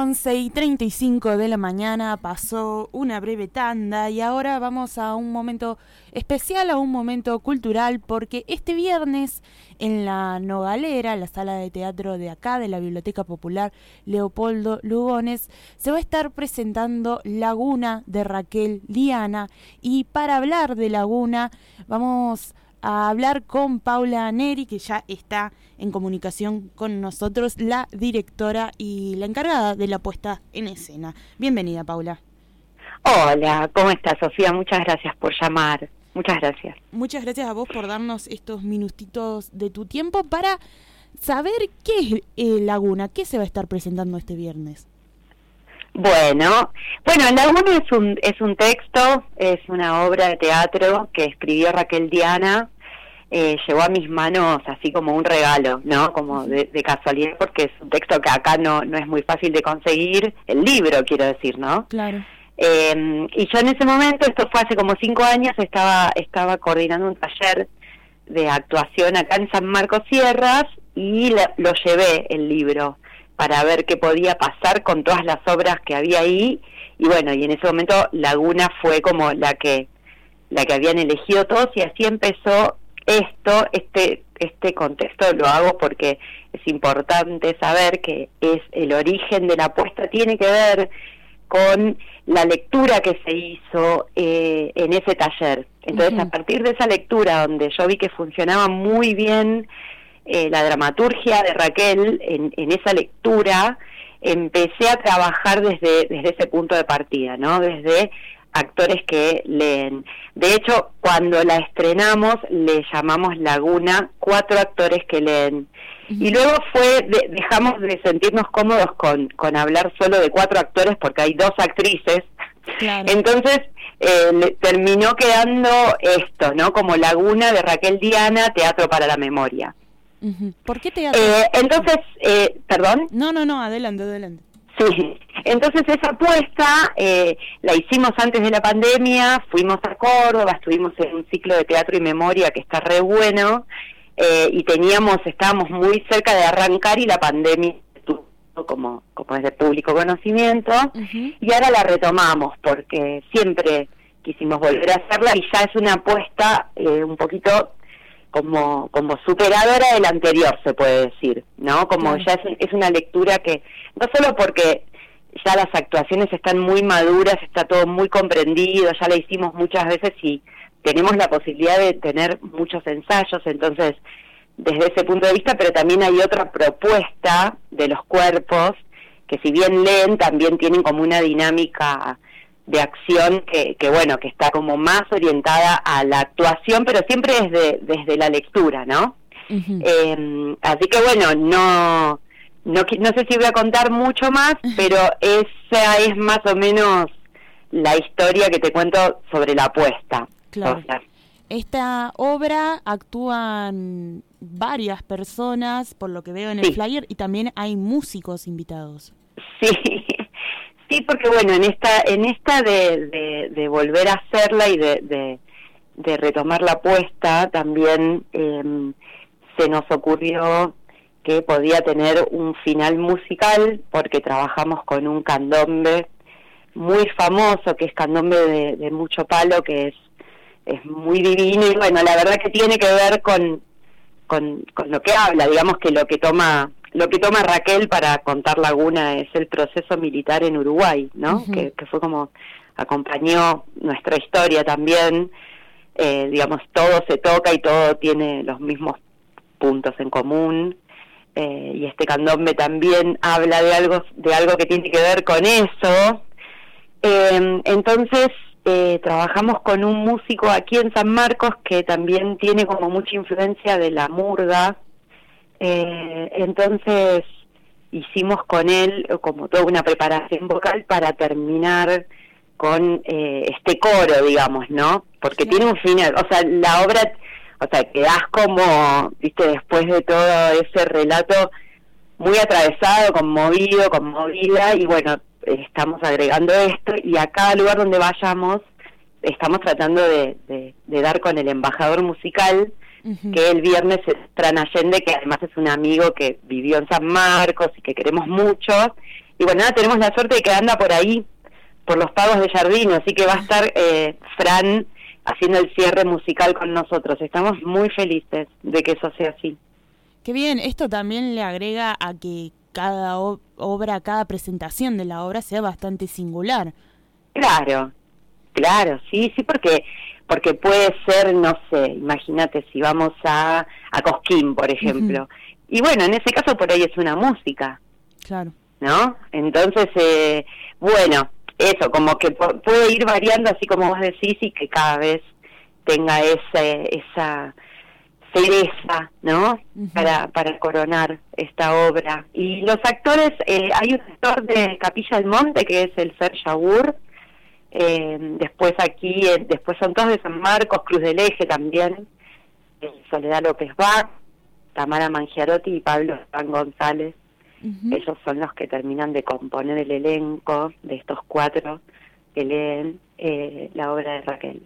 11 y 35 de la mañana pasó una breve tanda y ahora vamos a un momento especial, a un momento cultural, porque este viernes en la Nogalera, la sala de teatro de acá de la Biblioteca Popular Leopoldo Lugones, se va a estar presentando Laguna de Raquel Liana y para hablar de Laguna vamos a hablar con Paula Neri, que ya está en comunicación con nosotros, la directora y la encargada de la puesta en escena. Bienvenida, Paula. Hola, ¿cómo estás, Sofía? Muchas gracias por llamar. Muchas gracias. Muchas gracias a vos por darnos estos minutitos de tu tiempo para saber qué es eh, Laguna, qué se va a estar presentando este viernes. Bueno, bueno, Laguna es un, es un texto, es una obra de teatro que escribió Raquel Diana, eh, llegó a mis manos así como un regalo, ¿no? Como de, casualidad, porque es un texto que acá no, no es muy fácil de conseguir, el libro quiero decir, ¿no? Claro. Eh, y yo en ese momento, esto fue hace como cinco años, estaba, estaba coordinando un taller de actuación acá en San Marcos Sierras y lo llevé el libro para ver qué podía pasar con todas las obras que había ahí. Y bueno y en ese momento Laguna fue como la que la que habían elegido todos y así empezó esto este este contexto. Lo hago porque es importante saber que es el origen de la apuesta. Tiene que ver con la lectura que se hizo eh, en ese taller. Entonces a partir de esa lectura donde yo vi que funcionaba muy bien eh, la dramaturgia de Raquel en, en, esa lectura, empecé a trabajar desde, desde ese punto de partida, ¿no? Desde actores que leen. De hecho, cuando la estrenamos, le llamamos Laguna, cuatro actores que leen. Y luego fue, dejamos de sentirnos cómodos con, con hablar solo de cuatro actores porque hay dos actrices. Entonces, eh, terminó quedando esto, ¿no? Como Laguna de Raquel Diana, Teatro para la Memoria. ¿Por qué te eh, Entonces, eh, perdón. No, no, no, adelante, adelante. Sí, entonces esa apuesta eh, la hicimos antes de la pandemia, fuimos a Córdoba, estuvimos en un ciclo de teatro y memoria que está re bueno eh, y teníamos, estábamos muy cerca de arrancar y la pandemia como, como es de público conocimiento y ahora la retomamos porque siempre quisimos volver a hacerla y ya es una apuesta eh, un poquito como, como superadora del anterior, se puede decir, ¿no? Como ya es, es una lectura que, no solo porque ya las actuaciones están muy maduras, está todo muy comprendido, ya la hicimos muchas veces y tenemos la posibilidad de tener muchos ensayos, entonces, desde ese punto de vista, pero también hay otra propuesta de los cuerpos que si bien leen, también tienen como una dinámica de acción que, que, bueno, que está como más orientada a la actuación, pero siempre desde, desde la lectura, ¿no? Em, así que bueno, no, no, no sé si voy a contar mucho más, pero esa es más o menos la historia que te cuento sobre la apuesta. Claro. Esta obra actúan varias personas, por lo que veo en el flyer, y también hay músicos invitados. Sí, Sí, porque bueno, en esta, en esta de, de, volver a hacerla y de, de, retomar la apuesta, también em, se nos ocurrió que podía tener un final musical, porque trabajamos con un candombe muy famoso, que es candombe de, de mucho palo, que es, es muy divino, y bueno, la verdad que tiene que ver con, con, con lo que habla, digamos que lo que toma lo que toma Raquel para contar Laguna es el proceso militar en Uruguay, ¿no? que, fue como acompañó nuestra historia también, eh, digamos, todo se toca y todo tiene los mismos puntos en común. Eh, y este candombe también habla de algo de algo que tiene que ver con eso eh, entonces trabajamos con un músico aquí en San Marcos que también tiene como mucha influencia de la murga eh, entonces hicimos con él como toda una preparación vocal para terminar con eh, este coro, digamos, ¿no? Porque tiene un final, o sea, la obra, o sea, quedás como, viste, después de todo ese relato muy atravesado, conmovido, conmovida, y bueno, estamos agregando esto, y a cada lugar donde vayamos, estamos tratando de, de dar con el embajador musical, que el viernes es Fran Allende, que además es un amigo que vivió en San Marcos y que queremos mucho, y bueno, nada, tenemos la suerte de que anda por ahí, por los pagos de Jardino, así que va a estar eh, Fran haciendo el cierre musical con nosotros. Estamos muy felices de que eso sea así. Qué bien, esto también le agrega a que cada obra, cada presentación de la obra sea bastante singular. Claro, claro, sí, sí, porque porque puede ser, no sé, imagínate si vamos a, a Cosquín, por ejemplo. Y bueno, en ese caso por ahí es una música. Claro. ¿No? Entonces, eh, bueno, eso, como que puede ir variando así como vos decís y que cada vez tenga ese, esa cereza, ¿no? para, para coronar esta obra. Y los actores, eh, hay un actor de Capilla del Monte que es el Ser Yagur, eh, después aquí, eh, después son todos de San Marcos, Cruz del Eje también, Soledad López Bach, Tamara Mangiarotti y Pablo Juan González. Ellos son los que terminan de componer el elenco de estos cuatro que leen la obra de Raquel.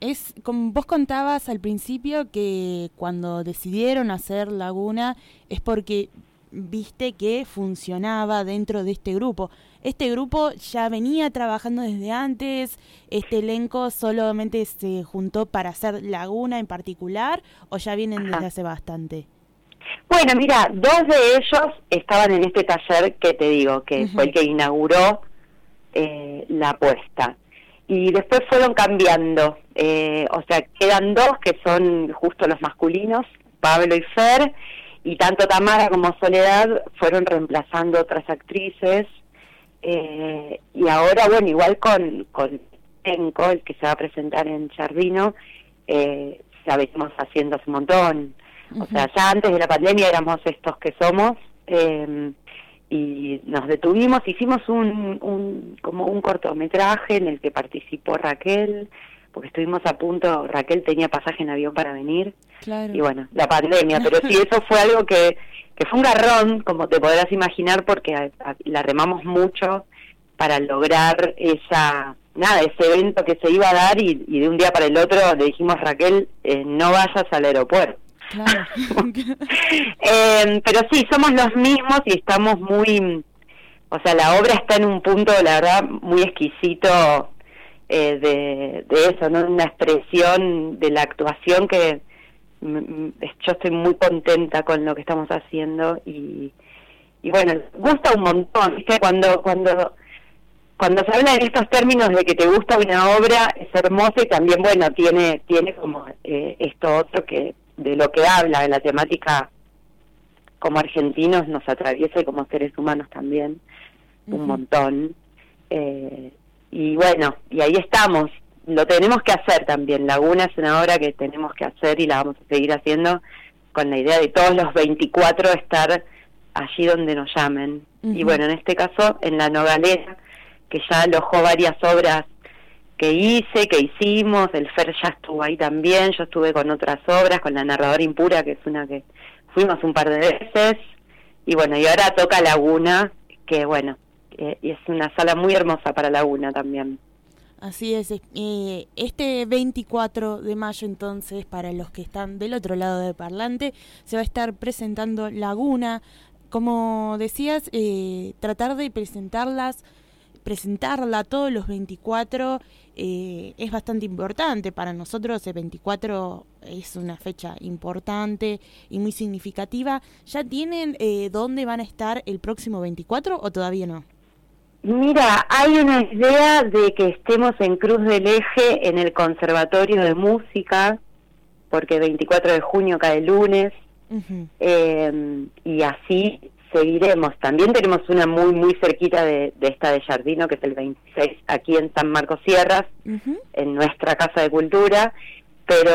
Es como vos contabas al principio que cuando decidieron hacer Laguna es porque viste que funcionaba dentro de este grupo. Este grupo ya venía trabajando desde antes, este elenco solamente se juntó para hacer Laguna en particular o ya vienen desde hace bastante. Bueno, mira, dos de ellos estaban en este taller que te digo, que fue el que inauguró eh, la apuesta y después fueron cambiando, eh, o sea, quedan dos que son justo los masculinos, Pablo y Fer, y tanto Tamara como Soledad fueron reemplazando otras actrices, eh, y ahora, bueno, igual con, con Enco, el que se va a presentar en Jardino, eh, ya venimos haciendo hace un montón, o sea, ya antes de la pandemia éramos estos que somos, eh, y nos detuvimos, hicimos un, un, como un cortometraje en el que participó Raquel, porque estuvimos a punto, Raquel tenía pasaje en avión para venir, y bueno, la pandemia, pero sí, eso fue algo que, que fue un garrón, como te podrás imaginar, porque la remamos mucho para lograr esa, nada, ese evento que se iba a dar y, de un día para el otro le dijimos, Raquel, eh, no vayas al aeropuerto. Claro. eh, pero sí, somos los mismos y estamos muy, o sea, la obra está en un punto, la verdad, muy exquisito eh, de, de eso, ¿no? Una expresión de la actuación que yo estoy muy contenta con lo que estamos haciendo y, y bueno, gusta un montón, ¿viste? Cuando, cuando cuando se habla en estos términos de que te gusta una obra es hermosa y también bueno tiene tiene como eh, esto otro que de lo que habla, de la temática como argentinos nos atraviesa y como seres humanos también un montón. Eh, y bueno, y ahí estamos. Lo tenemos que hacer también. Laguna es una obra que tenemos que hacer y la vamos a seguir haciendo con la idea de todos los 24 estar allí donde nos llamen. Y bueno, en este caso, en la Nogalera, que ya alojó varias obras que hice, que hicimos, el Fer ya estuvo ahí también, yo estuve con otras obras, con la narradora impura, que es una que fuimos un par de veces, y bueno, y ahora toca Laguna, que bueno, eh, y es una sala muy hermosa para Laguna también. Así es, eh, este 24 de mayo entonces, para los que están del otro lado del parlante, se va a estar presentando Laguna, como decías, eh, tratar de presentarlas presentarla todos los 24 eh, es bastante importante. Para nosotros el 24 es una fecha importante y muy significativa. ¿Ya tienen eh, dónde van a estar el próximo 24 o todavía no? Mira, hay una idea de que estemos en Cruz del Eje en el Conservatorio de Música, porque el 24 de junio cae lunes, eh, y así seguiremos. También tenemos una muy, muy cerquita de, esta de Jardino, que es el 26, aquí en San Marcos Sierras, en nuestra Casa de Cultura. Pero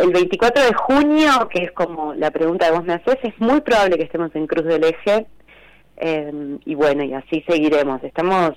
el, 24 de junio, que es como la pregunta que vos me haces, es muy probable que estemos en Cruz del Eje. Eh, y bueno, y así seguiremos. Estamos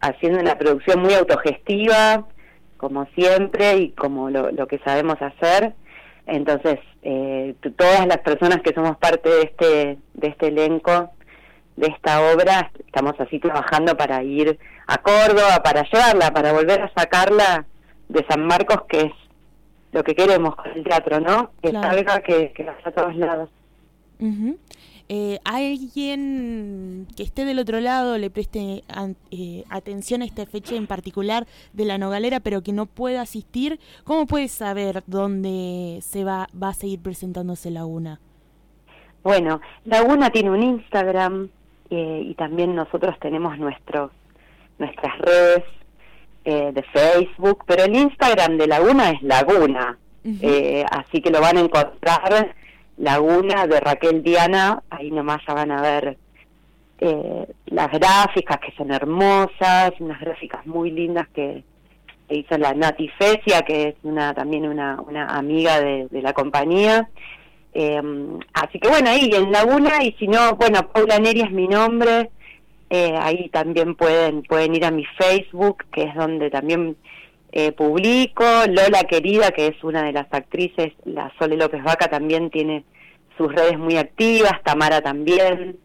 haciendo una producción muy autogestiva, como siempre, y como lo, lo que sabemos hacer. Entonces, eh, todas las personas que somos parte de este, de este elenco, de esta obra, estamos así trabajando para ir a Córdoba, para llevarla, para volver a sacarla de San Marcos, que es lo que queremos con el teatro, ¿no? Que salga, que, que vaya a todos lados. Eh, alguien que esté del otro lado le preste eh, atención a esta fecha en particular de la Nogalera, pero que no pueda asistir, ¿cómo puede saber dónde se va, va a seguir presentándose Laguna? Bueno, Laguna tiene un Instagram eh, y también nosotros tenemos nuestros nuestras redes de Facebook, pero el Instagram de Laguna es Laguna, así que lo van a encontrar Laguna de Raquel Diana, ahí nomás ya van a ver eh, las gráficas que son hermosas, unas gráficas muy lindas que, hizo la Nati Fecia, que es una también una, una amiga de, la compañía. Eh, así que bueno, ahí en Laguna, y si no, bueno, Paula Neri es mi nombre, eh, ahí también pueden, pueden ir a mi Facebook, que es donde también eh, publico. Lola Querida, que es una de las actrices, la Sole López Vaca también tiene sus redes muy activas, Tamara también.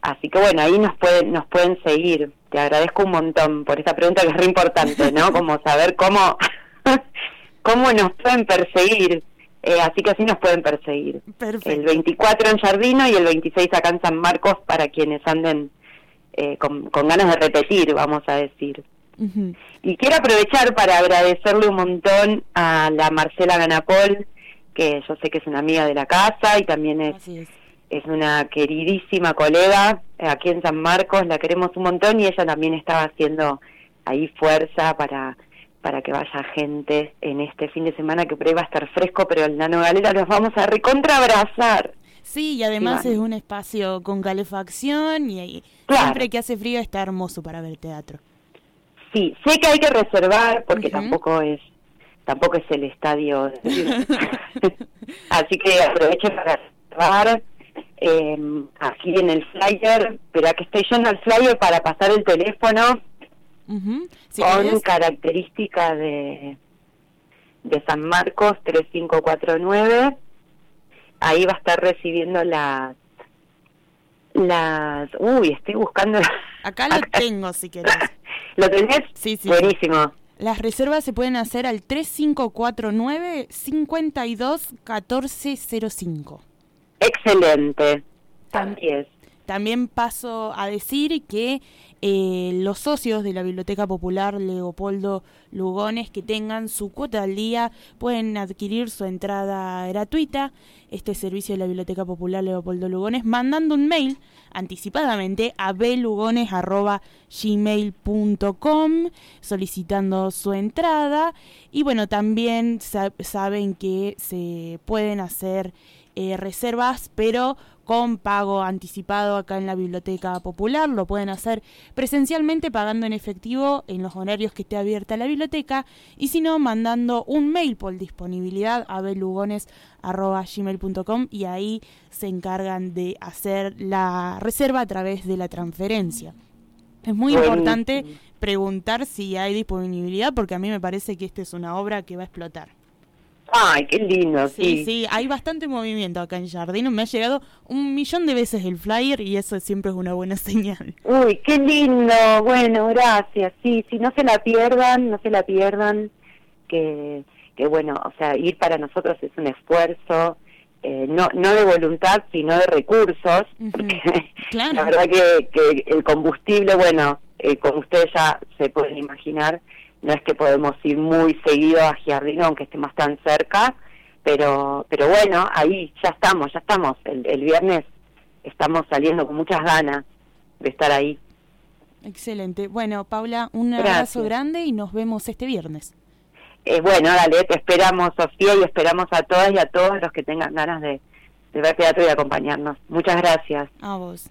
Así que bueno, ahí nos pueden, nos pueden seguir. Te agradezco un montón por esta pregunta que es re importante, ¿no? Como saber cómo, cómo nos pueden perseguir. Eh, así que así nos pueden perseguir. El 24 en Jardino y el 26 acá en San Marcos para quienes anden eh, con, con ganas de repetir, vamos a decir. Y quiero aprovechar para agradecerle un montón a la Marcela Ganapol, que yo sé que es una amiga de la casa y también es, es. una queridísima colega aquí en San Marcos, la queremos un montón y ella también estaba haciendo ahí fuerza para para que vaya gente en este fin de semana que por ahí va a estar fresco, pero en la Galera los vamos a recontrabrazar. Sí, y además es un espacio con calefacción y, siempre que hace frío está hermoso para ver teatro. Sí, sé que hay que reservar porque tampoco es tampoco es el estadio. Así que aproveche para reservar eh, aquí en el flyer, pero aquí estoy yo en el flyer para pasar el teléfono con característica de, de San Marcos 3549. Ahí va a estar recibiendo las las uy estoy buscando acá lo tengo si querés lo tenés sí, sí buenísimo las reservas se pueden hacer al 3549 521405. Excelente. También. También paso a decir que eh, los socios de la Biblioteca Popular Leopoldo Lugones que tengan su cuota al día pueden adquirir su entrada gratuita, este servicio de la Biblioteca Popular Leopoldo Lugones, mandando un mail anticipadamente a belugones.gmail.com solicitando su entrada. Y bueno, también saben que se pueden hacer eh, reservas, pero con pago anticipado acá en la Biblioteca Popular. Lo pueden hacer presencialmente pagando en efectivo en los horarios que esté abierta la biblioteca y si no, mandando un mail por disponibilidad a belugones.gmail.com y ahí se encargan de hacer la reserva a través de la transferencia. Es muy importante preguntar si hay disponibilidad porque a mí me parece que esta es una obra que va a explotar. Ay, qué lindo, sí. Sí, hay bastante movimiento acá en Jardino. Me ha llegado un millón de veces el flyer y eso siempre es una buena señal. Uy, qué lindo. Bueno, gracias. Sí, sí, no se la pierdan, no se la pierdan. Que, que bueno, o sea, ir para nosotros es un esfuerzo. Eh, no, no de voluntad, sino de recursos. claro. La verdad que, que el combustible, bueno, eh, como ustedes ya se pueden imaginar, no es que podemos ir muy seguido a Giardino, aunque estemos tan cerca, pero, pero bueno, ahí ya estamos, ya estamos. El, el viernes estamos saliendo con muchas ganas de estar ahí. Excelente. Bueno, Paula, un abrazo grande y nos vemos este viernes. Eh, bueno, dale, te esperamos, Sofía, y esperamos a todas y a todos los que tengan ganas de, de ver teatro y de acompañarnos. Muchas gracias. A vos.